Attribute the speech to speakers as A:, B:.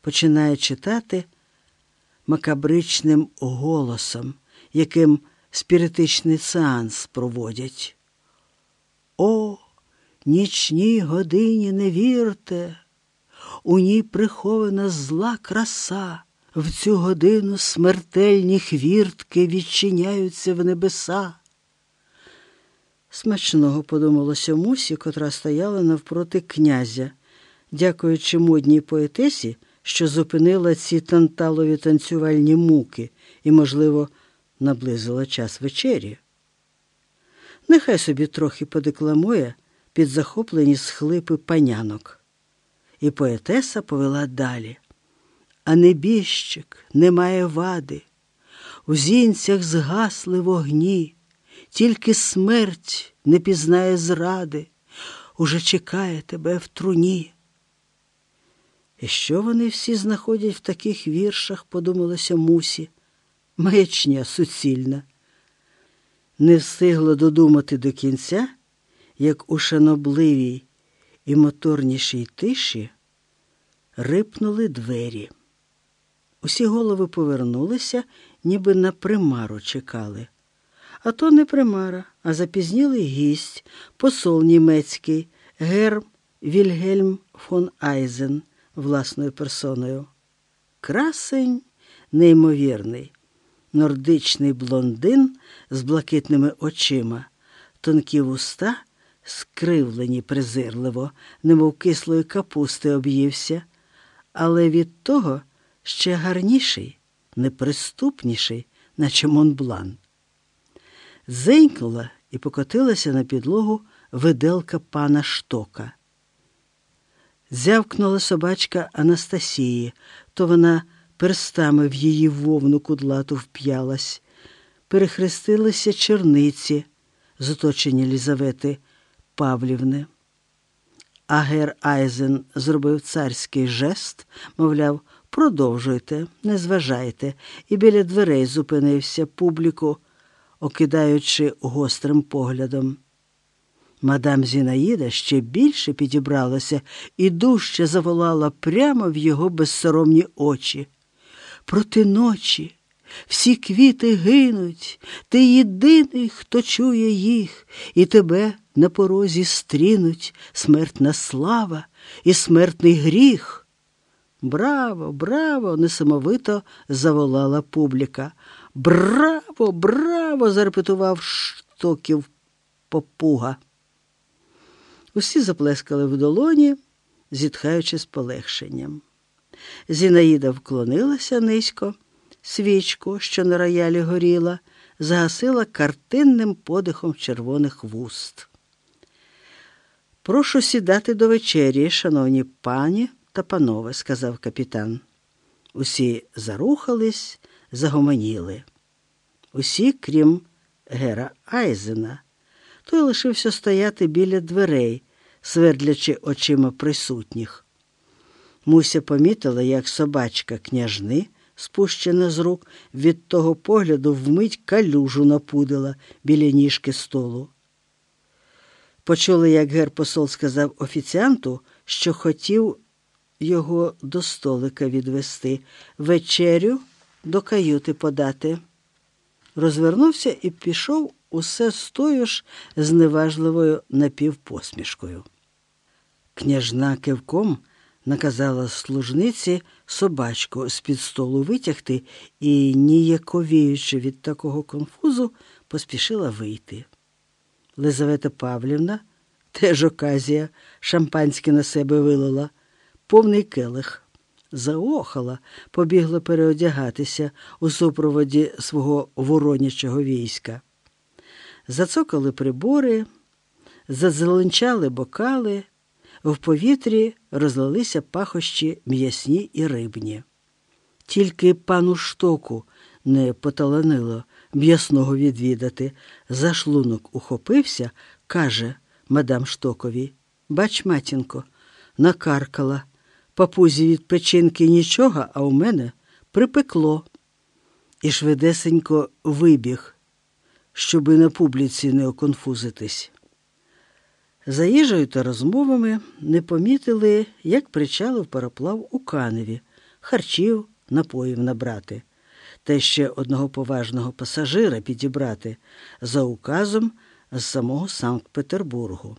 A: починає читати макабричним голосом, яким спіритичний сеанс проводять. О, нічній годині не вірте, у ній прихована зла краса. В цю годину смертельні хвіртки відчиняються в небеса. Смачного подумалося Мусі, котра стояла навпроти князя, дякуючи модній поетесі, що зупинила ці танталові танцювальні муки і, можливо, наблизила час вечері. Нехай собі трохи подекламує під захоплені схлипи панянок. І поетеса повела далі. А небіжчик не має вади, у зінцях згасли вогні, тільки смерть не пізнає зради, уже чекає тебе в труні. Що вони всі знаходять в таких віршах, подумалося Мусі, маячня суцільна. Не встигла додумати до кінця, як у шанобливій і моторнішій тиші рипнули двері. Усі голови повернулися, ніби на примару чекали. А то не примара, а запізнілий гість, посол німецький, герм Вільгельм фон Айзен власною персоною. Красень неймовірний, нордичний блондин з блакитними очима, тонкі вуста, скривлені презирливо, немов кислої капусти об'ївся, але від того ще гарніший, неприступніший, наче Монблан. Зенькнула і покотилася на підлогу виделка пана штока. Зявкнула собачка Анастасії, то вона перстами в її вовну кудлату вп'ялась. Перехрестилися черниці з оточення Лізавети Павлівни. А гер Айзен зробив царський жест, мовляв, продовжуйте, не зважайте, і біля дверей зупинився публіку, окидаючи гострим поглядом. Мадам Зінаїда ще більше підібралася і дужче заволала прямо в його безсоромні очі. Проти ночі всі квіти гинуть, ти єдиний, хто чує їх, і тебе на порозі стрінуть смертна слава і смертний гріх. Браво, браво! несамовито заволала публіка. Браво, браво! зарепетував штоків попуга. Усі заплескали в долоні, зітхаючи з полегшенням. Зінаїда вклонилася низько, свічку, що на роялі горіла, загасила картинним подихом червоних вуст. Прошу сідати до вечері, шановні пані та панове, сказав капітан. Усі зарухались, загомоніли. Усі, крім Гера Айзена, той лишився стояти біля дверей, свердлячи очима присутніх. Муся помітила, як собачка княжни, спущена з рук, від того погляду вмить калюжу напудила біля ніжки столу. Почули, як гер посол сказав офіціанту, що хотів його до столика відвести, вечерю до каюти подати. Розвернувся і пішов усе з тою ж зневажливою напівпосмішкою. Княжна кивком наказала служниці собачку з-під столу витягти і, ніяковіючи від такого конфузу, поспішила вийти. Лизавета Павлівна, теж оказія, шампанське на себе вилила, повний келих. Заохала, побігла переодягатися у супроводі свого воронячого війська. Зацокали прибори, зазеленчали бокали, в повітрі розлилися пахощі м'ясні і рибні. Тільки пану штоку не поталанило м'ясного відвідати. За шлунок ухопився, каже мадам штокові. Бач, матінко, накаркала. Папузі від печінки нічого, а у мене припекло. І швидесенько вибіг, щоби на публіці не оконфузитись. За їжею та розмовами не помітили, як причалив пароплав у Каневі, харчів, напоїв набрати, та ще одного поважного пасажира підібрати за указом з самого Санкт-Петербургу.